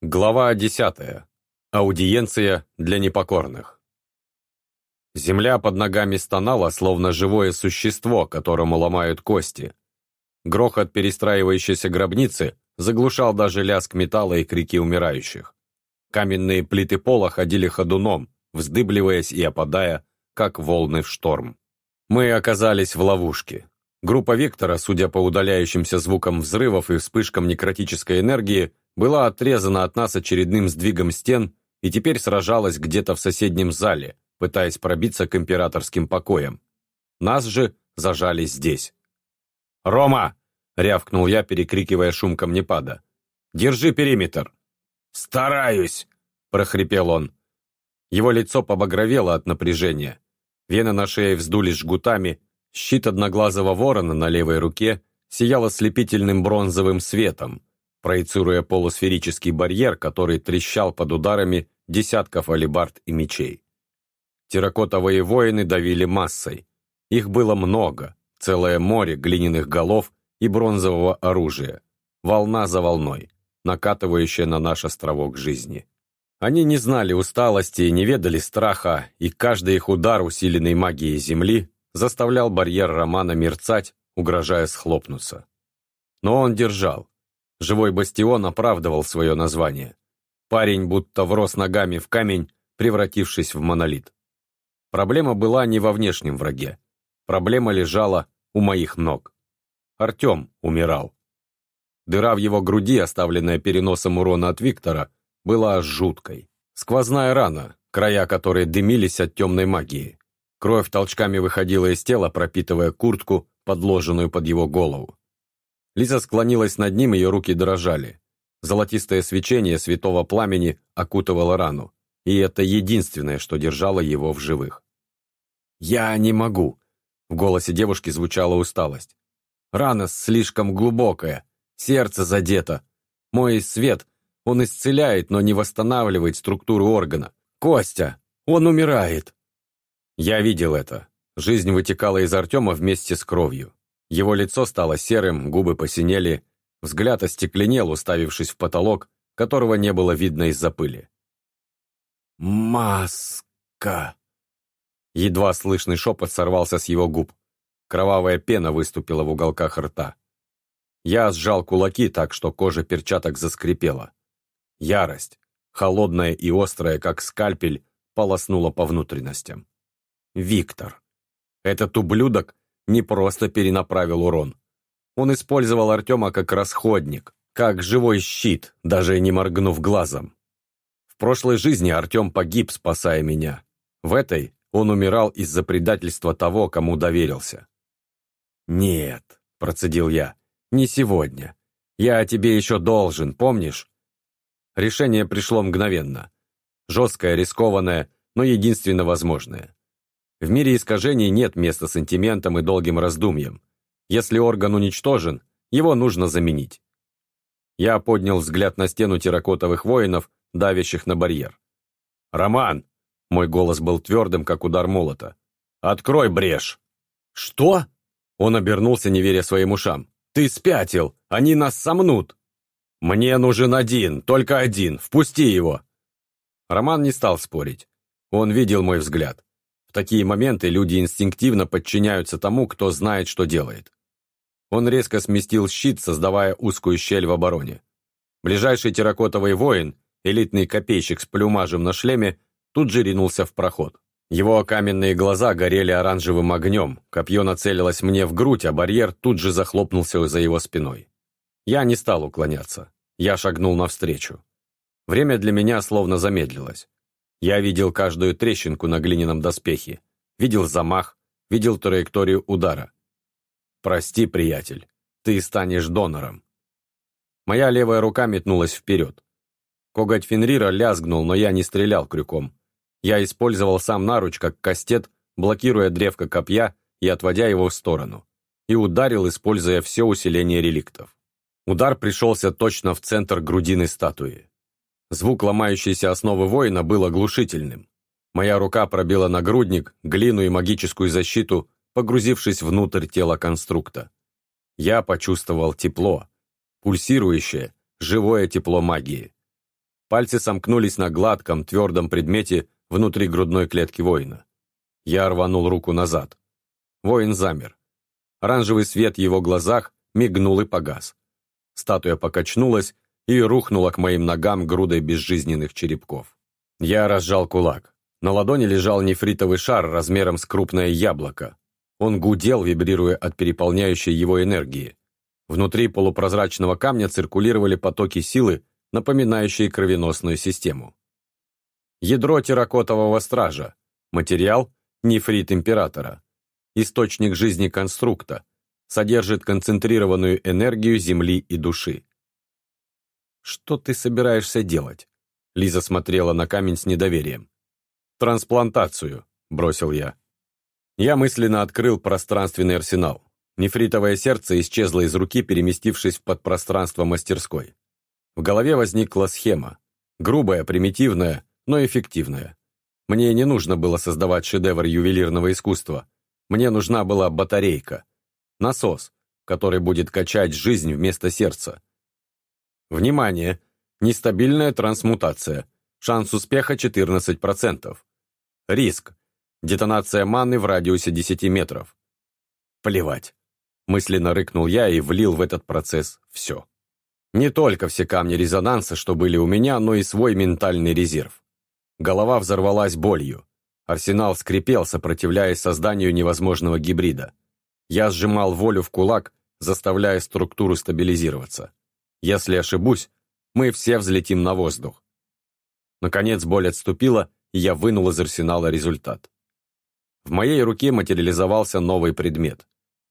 Глава 10. Аудиенция для непокорных. Земля под ногами стонала, словно живое существо, которому ломают кости. Грохот перестраивающейся гробницы заглушал даже лязг металла и крики умирающих. Каменные плиты пола ходили ходуном, вздыбливаясь и опадая, как волны в шторм. Мы оказались в ловушке. Группа Виктора, судя по удаляющимся звукам взрывов и вспышкам некротической энергии, была отрезана от нас очередным сдвигом стен и теперь сражалась где-то в соседнем зале, пытаясь пробиться к императорским покоям. Нас же зажали здесь. «Рома!» — рявкнул я, перекрикивая шум камнепада. «Держи периметр!» «Стараюсь!» — прохрипел он. Его лицо побагровело от напряжения. Вены на шее вздулись жгутами, щит одноглазого ворона на левой руке сиял ослепительным бронзовым светом, проецируя полусферический барьер, который трещал под ударами десятков алибард и мечей. Терракотовые воины давили массой. Их было много, целое море глиняных голов и бронзового оружия, волна за волной, накатывающая на наш островок жизни. Они не знали усталости и не ведали страха, и каждый их удар, усиленный магией Земли, заставлял барьер Романа мерцать, угрожая схлопнуться. Но он держал, Живой бастион оправдывал свое название. Парень будто врос ногами в камень, превратившись в монолит. Проблема была не во внешнем враге. Проблема лежала у моих ног. Артем умирал. Дыра в его груди, оставленная переносом урона от Виктора, была жуткой. Сквозная рана, края которой дымились от темной магии. Кровь толчками выходила из тела, пропитывая куртку, подложенную под его голову. Лиза склонилась над ним, ее руки дрожали. Золотистое свечение святого пламени окутывало рану, и это единственное, что держало его в живых. «Я не могу», — в голосе девушки звучала усталость. «Рана слишком глубокая, сердце задето. Мой свет, он исцеляет, но не восстанавливает структуру органа. Костя, он умирает!» Я видел это. Жизнь вытекала из Артема вместе с кровью. Его лицо стало серым, губы посинели, взгляд остекленел, уставившись в потолок, которого не было видно из-за пыли. «Маска!» Едва слышный шепот сорвался с его губ. Кровавая пена выступила в уголках рта. Я сжал кулаки так, что кожа перчаток заскрипела. Ярость, холодная и острая, как скальпель, полоснула по внутренностям. Виктор. Этот ублюдок не просто перенаправил урон. Он использовал Артема как расходник, как живой щит, даже не моргнув глазом. В прошлой жизни Артем погиб, спасая меня. В этой он умирал из-за предательства того, кому доверился. «Нет», — процедил я, — «не сегодня. Я тебе еще должен, помнишь?» Решение пришло мгновенно. Жесткое, рискованное, но единственно возможное. В мире искажений нет места сантиментам и долгим раздумьям. Если орган уничтожен, его нужно заменить. Я поднял взгляд на стену терракотовых воинов, давящих на барьер. «Роман!» — мой голос был твердым, как удар молота. «Открой брешь!» «Что?» Он обернулся, не веря своим ушам. «Ты спятил! Они нас сомнут!» «Мне нужен один, только один! Впусти его!» Роман не стал спорить. Он видел мой взгляд. В такие моменты люди инстинктивно подчиняются тому, кто знает, что делает. Он резко сместил щит, создавая узкую щель в обороне. Ближайший терракотовый воин, элитный копейщик с плюмажем на шлеме, тут же ринулся в проход. Его каменные глаза горели оранжевым огнем, копье нацелилось мне в грудь, а барьер тут же захлопнулся за его спиной. Я не стал уклоняться. Я шагнул навстречу. Время для меня словно замедлилось. Я видел каждую трещинку на глиняном доспехе, видел замах, видел траекторию удара. «Прости, приятель, ты станешь донором». Моя левая рука метнулась вперед. Коготь Фенрира лязгнул, но я не стрелял крюком. Я использовал сам наруч как кастет, блокируя древко копья и отводя его в сторону. И ударил, используя все усиление реликтов. Удар пришелся точно в центр грудины статуи. Звук ломающейся основы воина был оглушительным. Моя рука пробила нагрудник, глину и магическую защиту, погрузившись внутрь тела конструкта. Я почувствовал тепло, пульсирующее, живое тепло магии. Пальцы сомкнулись на гладком, твердом предмете внутри грудной клетки воина. Я рванул руку назад. Воин замер. Оранжевый свет в его глазах мигнул и погас. Статуя покачнулась и рухнула к моим ногам грудой безжизненных черепков. Я разжал кулак. На ладони лежал нефритовый шар размером с крупное яблоко. Он гудел, вибрируя от переполняющей его энергии. Внутри полупрозрачного камня циркулировали потоки силы, напоминающие кровеносную систему. Ядро терракотового стража. Материал – нефрит императора. Источник жизни конструкта. Содержит концентрированную энергию Земли и души. «Что ты собираешься делать?» Лиза смотрела на камень с недоверием. «Трансплантацию», — бросил я. Я мысленно открыл пространственный арсенал. Нефритовое сердце исчезло из руки, переместившись в подпространство мастерской. В голове возникла схема. Грубая, примитивная, но эффективная. Мне не нужно было создавать шедевр ювелирного искусства. Мне нужна была батарейка. Насос, который будет качать жизнь вместо сердца. Внимание! Нестабильная трансмутация. Шанс успеха 14%. Риск. Детонация маны в радиусе 10 метров. Плевать. Мысленно рыкнул я и влил в этот процесс все. Не только все камни резонанса, что были у меня, но и свой ментальный резерв. Голова взорвалась болью. Арсенал скрипел, сопротивляясь созданию невозможного гибрида. Я сжимал волю в кулак, заставляя структуру стабилизироваться. Если ошибусь, мы все взлетим на воздух. Наконец боль отступила, и я вынул из арсенала результат. В моей руке материализовался новый предмет.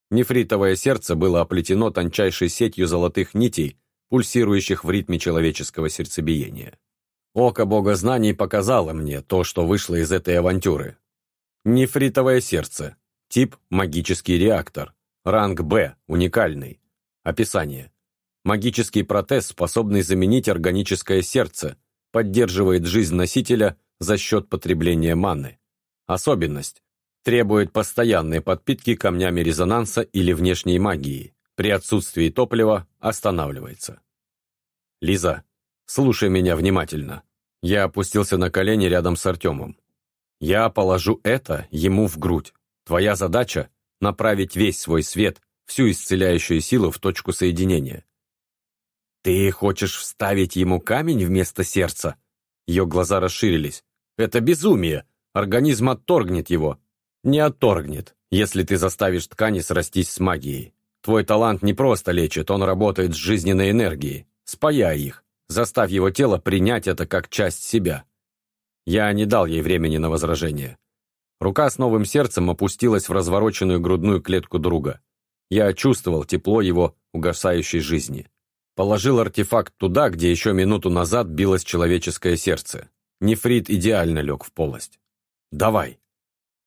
Нефритовое сердце было оплетено тончайшей сетью золотых нитей, пульсирующих в ритме человеческого сердцебиения. Око бога знаний показало мне то, что вышло из этой авантюры. Нефритовое сердце. Тип – магический реактор. Ранг Б – уникальный. Описание. Магический протез, способный заменить органическое сердце, поддерживает жизнь носителя за счет потребления маны. Особенность. Требует постоянной подпитки камнями резонанса или внешней магии. При отсутствии топлива останавливается. Лиза, слушай меня внимательно. Я опустился на колени рядом с Артемом. Я положу это ему в грудь. Твоя задача – направить весь свой свет, всю исцеляющую силу в точку соединения. «Ты хочешь вставить ему камень вместо сердца?» Ее глаза расширились. «Это безумие! Организм отторгнет его!» «Не отторгнет, если ты заставишь ткани срастись с магией. Твой талант не просто лечит, он работает с жизненной энергией. Спаяй их, заставь его тело принять это как часть себя». Я не дал ей времени на возражение. Рука с новым сердцем опустилась в развороченную грудную клетку друга. Я чувствовал тепло его угасающей жизни. Положил артефакт туда, где еще минуту назад билось человеческое сердце. Нефрит идеально лег в полость. «Давай!»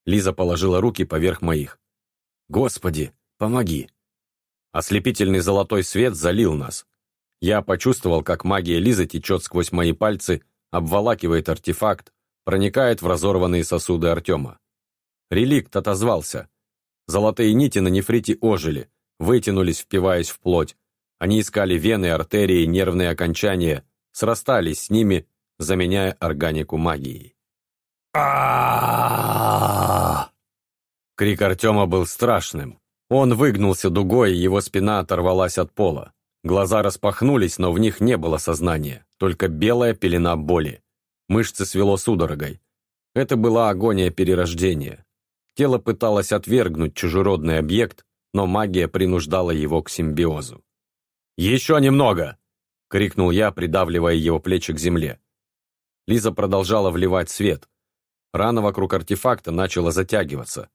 Лиза положила руки поверх моих. «Господи, помоги!» Ослепительный золотой свет залил нас. Я почувствовал, как магия Лизы течет сквозь мои пальцы, обволакивает артефакт, проникает в разорванные сосуды Артема. Реликт отозвался. Золотые нити на нефрите ожили, вытянулись, впиваясь в плоть, они искали вены, артерии, нервные окончания, срастались с ними, заменяя органику магией. а Крик Артема был страшным. Он выгнулся дугой, его спина оторвалась от пола. Глаза распахнулись, но в них не было сознания, только белая пелена боли. Мышцы свело судорогой. Это была агония перерождения. Тело пыталось отвергнуть чужеродный объект, но магия принуждала его к симбиозу. «Еще немного!» — крикнул я, придавливая его плечи к земле. Лиза продолжала вливать свет. Рана вокруг артефакта начала затягиваться.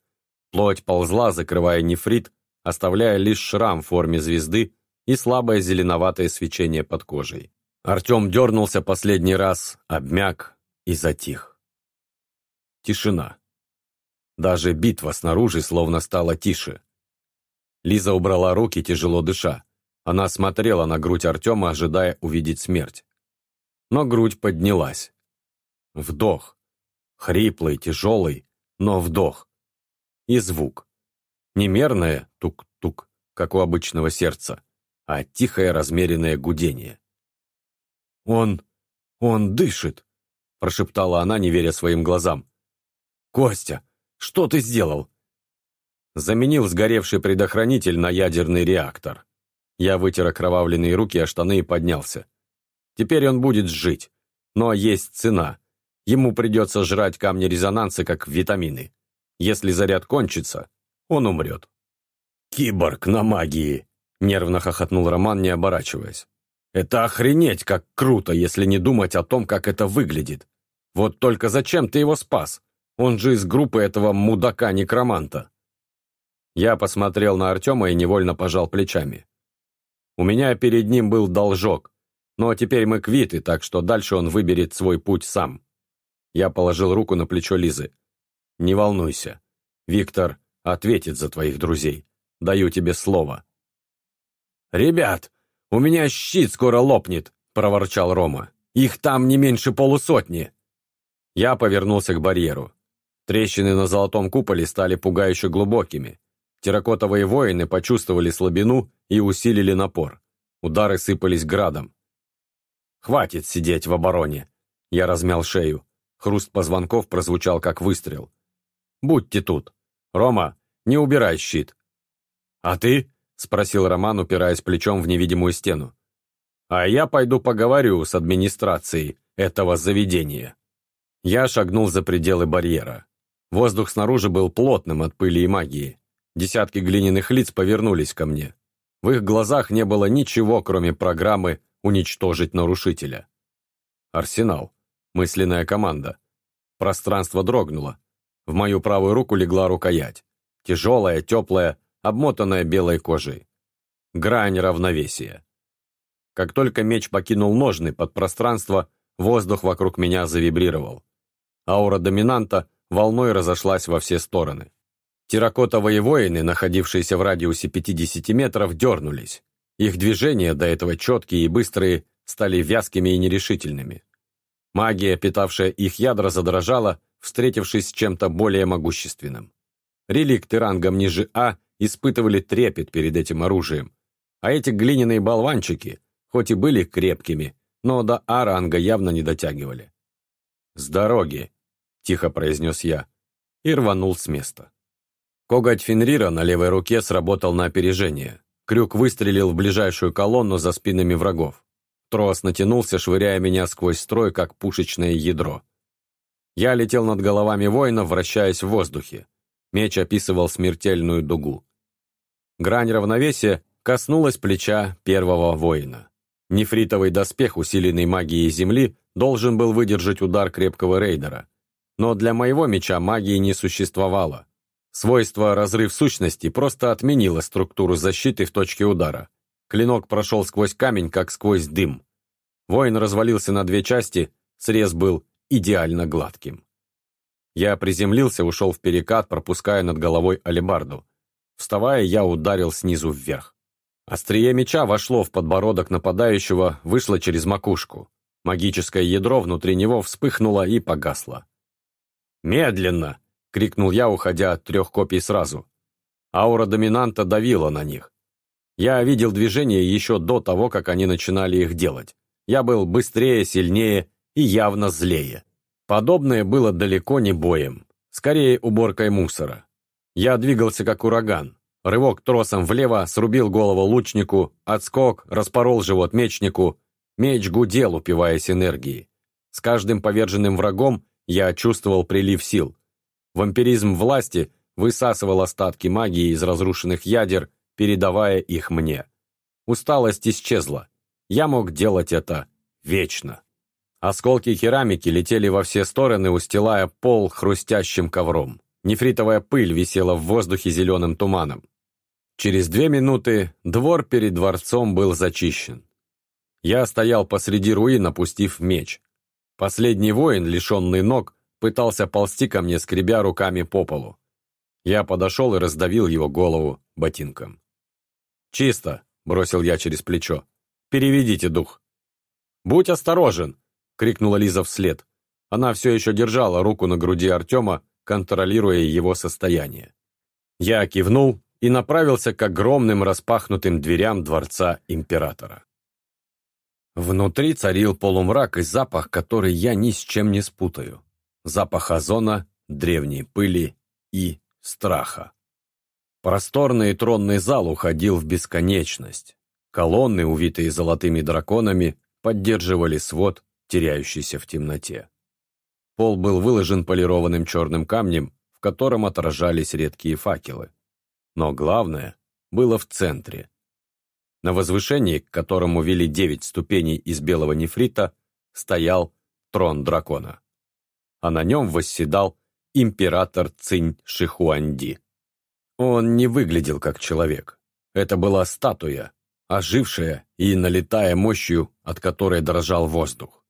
Плоть ползла, закрывая нефрит, оставляя лишь шрам в форме звезды и слабое зеленоватое свечение под кожей. Артем дернулся последний раз, обмяк и затих. Тишина. Даже битва снаружи словно стала тише. Лиза убрала руки, тяжело дыша. Она смотрела на грудь Артема, ожидая увидеть смерть. Но грудь поднялась. Вдох. Хриплый, тяжелый, но вдох. И звук. Не мерное тук-тук, как у обычного сердца, а тихое размеренное гудение. «Он «Он дышит!» – прошептала она, не веря своим глазам. «Костя, что ты сделал?» Заменил сгоревший предохранитель на ядерный реактор. Я вытер окровавленные руки о штаны и поднялся. Теперь он будет жить. Но есть цена. Ему придется жрать камни резонанса, как витамины. Если заряд кончится, он умрет. «Киборг на магии!» — нервно хохотнул Роман, не оборачиваясь. «Это охренеть, как круто, если не думать о том, как это выглядит. Вот только зачем ты его спас? Он же из группы этого мудака-некроманта». Я посмотрел на Артема и невольно пожал плечами. У меня перед ним был должок, но теперь мы квиты, так что дальше он выберет свой путь сам. Я положил руку на плечо Лизы. «Не волнуйся. Виктор ответит за твоих друзей. Даю тебе слово». «Ребят, у меня щит скоро лопнет», — проворчал Рома. «Их там не меньше полусотни». Я повернулся к барьеру. Трещины на золотом куполе стали пугающе глубокими. Терракотовые воины почувствовали слабину и усилили напор. Удары сыпались градом. «Хватит сидеть в обороне!» Я размял шею. Хруст позвонков прозвучал, как выстрел. «Будьте тут. Рома, не убирай щит». «А ты?» — спросил Роман, упираясь плечом в невидимую стену. «А я пойду поговорю с администрацией этого заведения». Я шагнул за пределы барьера. Воздух снаружи был плотным от пыли и магии. Десятки глиняных лиц повернулись ко мне. В их глазах не было ничего, кроме программы «Уничтожить нарушителя». Арсенал. Мысленная команда. Пространство дрогнуло. В мою правую руку легла рукоять. Тяжелая, теплая, обмотанная белой кожей. Грань равновесия. Как только меч покинул ножны под пространство, воздух вокруг меня завибрировал. Аура доминанта волной разошлась во все стороны. Терракотовые воины, находившиеся в радиусе 50 метров, дернулись. Их движения, до этого четкие и быстрые, стали вязкими и нерешительными. Магия, питавшая их ядра, задрожала, встретившись с чем-то более могущественным. Реликты рангом ниже А испытывали трепет перед этим оружием, а эти глиняные болванчики, хоть и были крепкими, но до А ранга явно не дотягивали. «С дороги!» — тихо произнес я и рванул с места. Коготь Фенрира на левой руке сработал на опережение. Крюк выстрелил в ближайшую колонну за спинами врагов. Трос натянулся, швыряя меня сквозь строй, как пушечное ядро. Я летел над головами воинов, вращаясь в воздухе. Меч описывал смертельную дугу. Грань равновесия коснулась плеча первого воина. Нефритовый доспех, усиленный магией земли, должен был выдержать удар крепкого рейдера. Но для моего меча магии не существовало. Свойство «разрыв сущности» просто отменило структуру защиты в точке удара. Клинок прошел сквозь камень, как сквозь дым. Воин развалился на две части, срез был идеально гладким. Я приземлился, ушел в перекат, пропуская над головой алебарду. Вставая, я ударил снизу вверх. Острие меча вошло в подбородок нападающего, вышло через макушку. Магическое ядро внутри него вспыхнуло и погасло. «Медленно!» — крикнул я, уходя от трех копий сразу. Аура доминанта давила на них. Я видел движения еще до того, как они начинали их делать. Я был быстрее, сильнее и явно злее. Подобное было далеко не боем, скорее уборкой мусора. Я двигался как ураган. Рывок тросом влево срубил голову лучнику, отскок распорол живот мечнику. Меч гудел, упиваясь энергией. С каждым поверженным врагом я чувствовал прилив сил. Вампиризм власти высасывал остатки магии из разрушенных ядер, передавая их мне. Усталость исчезла. Я мог делать это вечно. Осколки керамики летели во все стороны, устилая пол хрустящим ковром. Нефритовая пыль висела в воздухе зеленым туманом. Через две минуты двор перед дворцом был зачищен. Я стоял посреди руин, опустив меч. Последний воин, лишенный ног, пытался ползти ко мне, скребя руками по полу. Я подошел и раздавил его голову ботинком. «Чисто!» — бросил я через плечо. «Переведите дух!» «Будь осторожен!» — крикнула Лиза вслед. Она все еще держала руку на груди Артема, контролируя его состояние. Я кивнул и направился к огромным распахнутым дверям дворца императора. Внутри царил полумрак и запах, который я ни с чем не спутаю. Запах озона, древней пыли и страха. Просторный тронный зал уходил в бесконечность. Колонны, увитые золотыми драконами, поддерживали свод, теряющийся в темноте. Пол был выложен полированным черным камнем, в котором отражались редкие факелы. Но главное было в центре. На возвышении, к которому вели девять ступеней из белого нефрита, стоял трон дракона. А на нем восседал император Цинь Шихуанди. Он не выглядел как человек. Это была статуя, ожившая и налетая мощью, от которой дрожал воздух.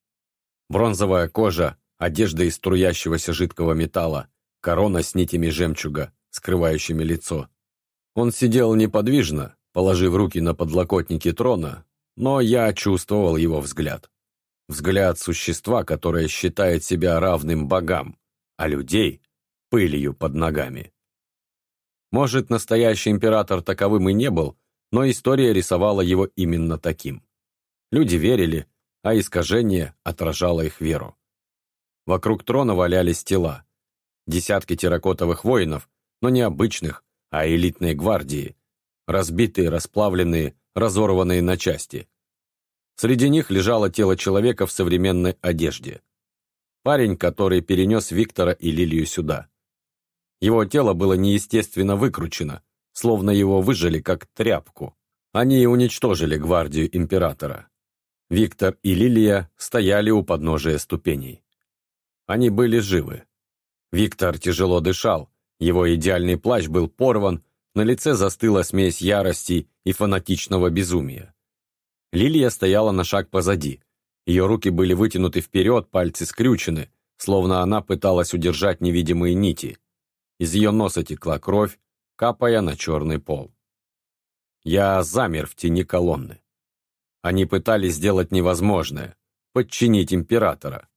Бронзовая кожа, одежда из струящегося жидкого металла, корона с нитями жемчуга, скрывающими лицо. Он сидел неподвижно, положив руки на подлокотники трона, но я чувствовал его взгляд. Взгляд существа, которое считает себя равным богам, а людей — пылью под ногами. Может, настоящий император таковым и не был, но история рисовала его именно таким. Люди верили, а искажение отражало их веру. Вокруг трона валялись тела. Десятки терракотовых воинов, но не обычных, а элитной гвардии. Разбитые, расплавленные, разорванные на части. Среди них лежало тело человека в современной одежде. Парень, который перенес Виктора и Лилию сюда. Его тело было неестественно выкручено, словно его выжили как тряпку. Они уничтожили гвардию императора. Виктор и Лилия стояли у подножия ступеней. Они были живы. Виктор тяжело дышал, его идеальный плащ был порван, на лице застыла смесь ярости и фанатичного безумия. Лилия стояла на шаг позади. Ее руки были вытянуты вперед, пальцы скрючены, словно она пыталась удержать невидимые нити. Из ее носа текла кровь, капая на черный пол. Я замер в тени колонны. Они пытались сделать невозможное — подчинить императора.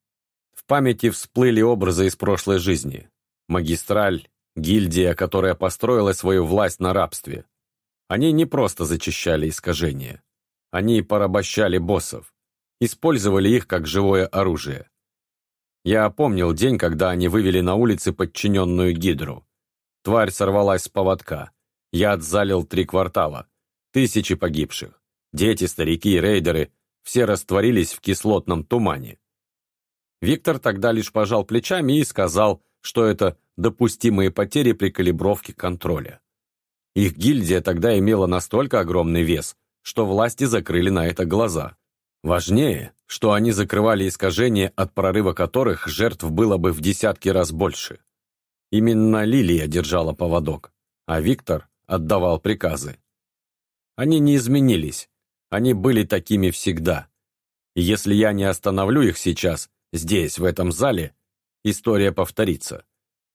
В памяти всплыли образы из прошлой жизни. Магистраль, гильдия, которая построила свою власть на рабстве. Они не просто зачищали искажения. Они порабощали боссов, использовали их как живое оружие. Я помнил день, когда они вывели на улицы подчиненную Гидру. Тварь сорвалась с поводка. Яд залил три квартала. Тысячи погибших. Дети, старики, рейдеры – все растворились в кислотном тумане. Виктор тогда лишь пожал плечами и сказал, что это допустимые потери при калибровке контроля. Их гильдия тогда имела настолько огромный вес, что власти закрыли на это глаза. Важнее, что они закрывали искажения, от прорыва которых жертв было бы в десятки раз больше. Именно Лилия держала поводок, а Виктор отдавал приказы. Они не изменились, они были такими всегда. И если я не остановлю их сейчас, здесь, в этом зале, история повторится.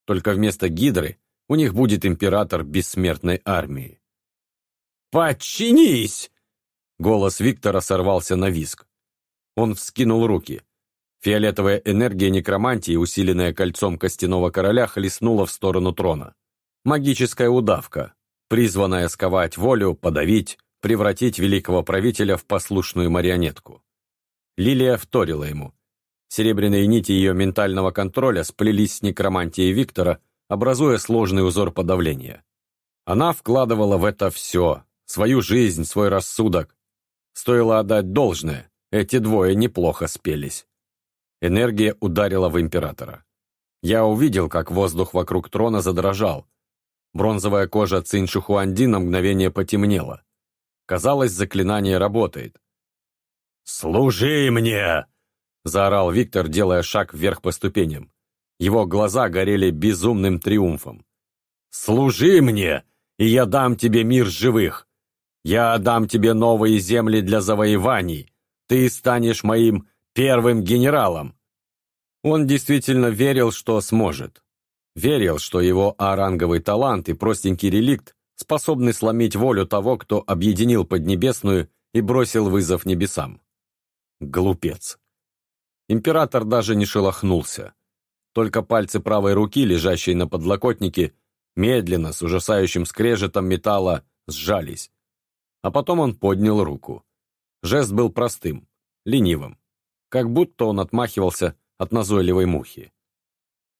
Только вместо Гидры у них будет император бессмертной армии. «Подчинись!» Голос Виктора сорвался на виск. Он вскинул руки. Фиолетовая энергия некромантии, усиленная кольцом костяного короля, хлестнула в сторону трона. Магическая удавка, призванная сковать волю, подавить, превратить великого правителя в послушную марионетку. Лилия вторила ему. Серебряные нити ее ментального контроля сплелись с некромантией Виктора, образуя сложный узор подавления. Она вкладывала в это все, свою жизнь, свой рассудок, Стоило отдать должное, эти двое неплохо спелись. Энергия ударила в императора. Я увидел, как воздух вокруг трона задрожал. Бронзовая кожа Цинь Шухуанди на мгновение потемнела. Казалось, заклинание работает. «Служи мне!» — заорал Виктор, делая шаг вверх по ступеням. Его глаза горели безумным триумфом. «Служи мне, и я дам тебе мир живых! Я отдам тебе новые земли для завоеваний. Ты станешь моим первым генералом». Он действительно верил, что сможет. Верил, что его аранговый талант и простенький реликт способны сломить волю того, кто объединил Поднебесную и бросил вызов небесам. Глупец. Император даже не шелохнулся. Только пальцы правой руки, лежащие на подлокотнике, медленно, с ужасающим скрежетом металла, сжались, а потом он поднял руку. Жест был простым. ленивым, как будто он отмахивался от назойливой мухи.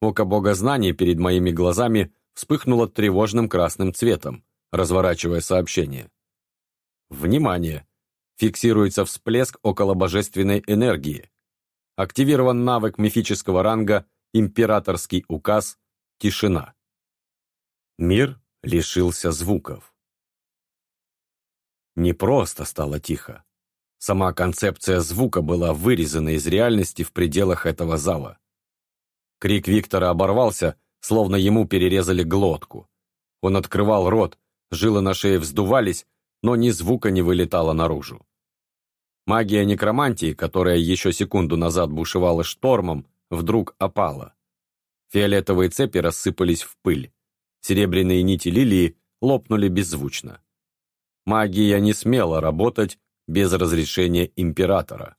Око богознаний перед моими глазами вспыхнуло тревожным красным цветом, разворачивая сообщение. Внимание! Фиксируется всплеск около божественной энергии. Активирован навык мифического ранга «Императорский указ. Тишина». Мир лишился звуков. Не просто стало тихо. Сама концепция звука была вырезана из реальности в пределах этого зала. Крик Виктора оборвался, словно ему перерезали глотку. Он открывал рот, жилы на шее вздувались, но ни звука не вылетало наружу. Магия некромантии, которая еще секунду назад бушевала штормом, вдруг опала. Фиолетовые цепи рассыпались в пыль. Серебряные нити лилии лопнули беззвучно. Магия не смела работать без разрешения императора.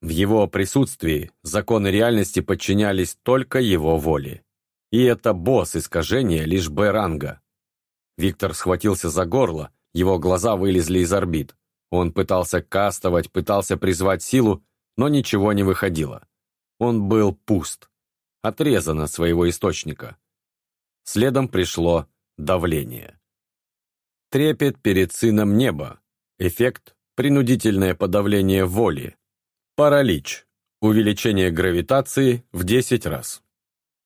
В его присутствии законы реальности подчинялись только его воле. И это босс искажения лишь Б-ранга. Виктор схватился за горло, его глаза вылезли из орбит. Он пытался кастовать, пытался призвать силу, но ничего не выходило. Он был пуст, отрезан от своего источника. Следом пришло давление. Трепет перед сыном неба. Эффект – принудительное подавление воли. Паралич. Увеличение гравитации в 10 раз.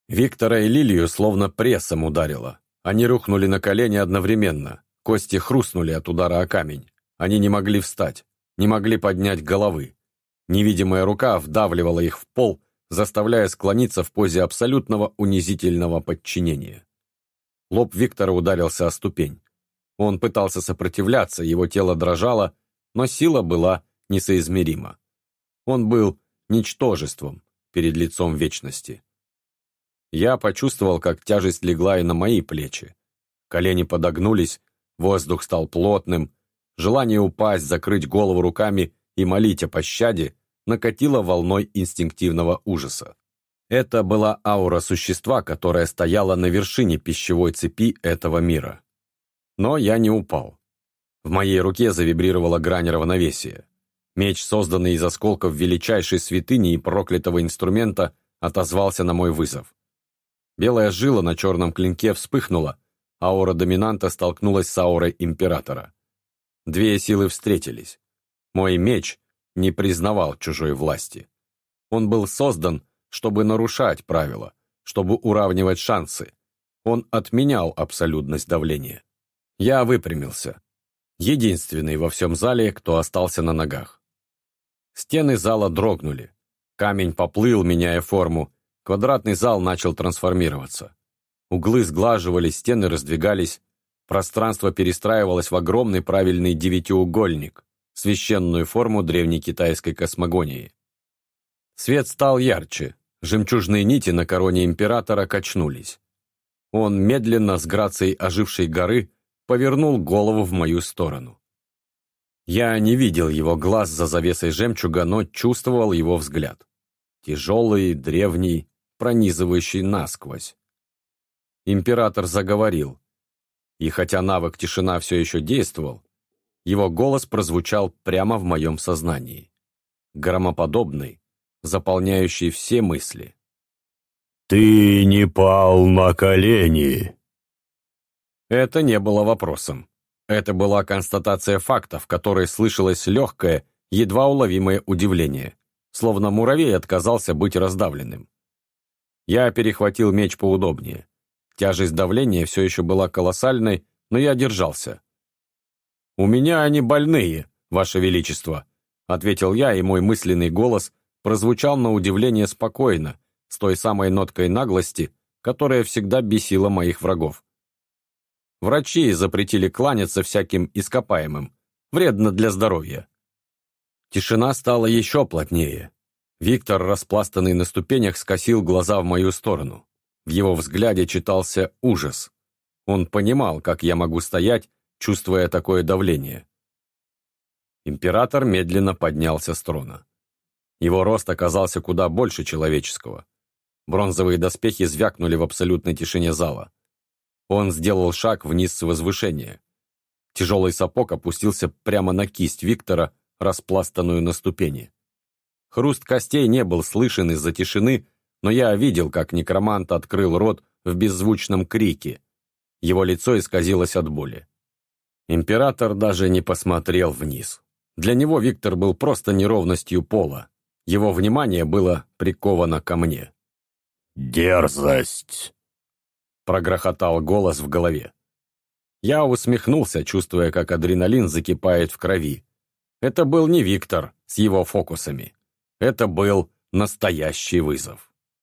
Виктора и Лилию словно прессом ударило. Они рухнули на колени одновременно. Кости хрустнули от удара о камень. Они не могли встать, не могли поднять головы. Невидимая рука вдавливала их в пол, заставляя склониться в позе абсолютного унизительного подчинения. Лоб Виктора ударился о ступень. Он пытался сопротивляться, его тело дрожало, но сила была несоизмерима. Он был ничтожеством перед лицом вечности. Я почувствовал, как тяжесть легла и на мои плечи. Колени подогнулись, Воздух стал плотным. Желание упасть, закрыть голову руками и молить о пощаде накатило волной инстинктивного ужаса. Это была аура существа, которое стояло на вершине пищевой цепи этого мира. Но я не упал. В моей руке завибрировала грань равновесия. Меч, созданный из осколков величайшей святыни и проклятого инструмента, отозвался на мой вызов. Белая жила на черном клинке вспыхнула, аура доминанта столкнулась с аурой императора. Две силы встретились. Мой меч не признавал чужой власти. Он был создан, чтобы нарушать правила, чтобы уравнивать шансы. Он отменял абсолютность давления. Я выпрямился. Единственный во всем зале, кто остался на ногах. Стены зала дрогнули. Камень поплыл, меняя форму. Квадратный зал начал трансформироваться. Углы сглаживались, стены раздвигались, пространство перестраивалось в огромный правильный девятиугольник, священную форму древней китайской космогонии. Свет стал ярче, жемчужные нити на короне императора качнулись. Он медленно, с грацией ожившей горы, повернул голову в мою сторону. Я не видел его глаз за завесой жемчуга, но чувствовал его взгляд. Тяжелый, древний, пронизывающий насквозь император заговорил. И хотя навык тишина все еще действовал, его голос прозвучал прямо в моем сознании. Громоподобный, заполняющий все мысли. «Ты не пал на колени!» Это не было вопросом. Это была констатация фактов, в которой слышалось легкое, едва уловимое удивление, словно муравей отказался быть раздавленным. Я перехватил меч поудобнее. Тяжесть давления все еще была колоссальной, но я держался. «У меня они больные, Ваше Величество», — ответил я, и мой мысленный голос прозвучал на удивление спокойно, с той самой ноткой наглости, которая всегда бесила моих врагов. Врачи запретили кланяться всяким ископаемым. Вредно для здоровья. Тишина стала еще плотнее. Виктор, распластанный на ступенях, скосил глаза в мою сторону. В его взгляде читался ужас. Он понимал, как я могу стоять, чувствуя такое давление. Император медленно поднялся с трона. Его рост оказался куда больше человеческого. Бронзовые доспехи звякнули в абсолютной тишине зала. Он сделал шаг вниз с возвышения. Тяжелый сапог опустился прямо на кисть Виктора, распластанную на ступени. Хруст костей не был слышен из-за тишины, но я видел, как некромант открыл рот в беззвучном крике. Его лицо исказилось от боли. Император даже не посмотрел вниз. Для него Виктор был просто неровностью пола. Его внимание было приковано ко мне. «Дерзость!» Прогрохотал голос в голове. Я усмехнулся, чувствуя, как адреналин закипает в крови. Это был не Виктор с его фокусами. Это был настоящий вызов.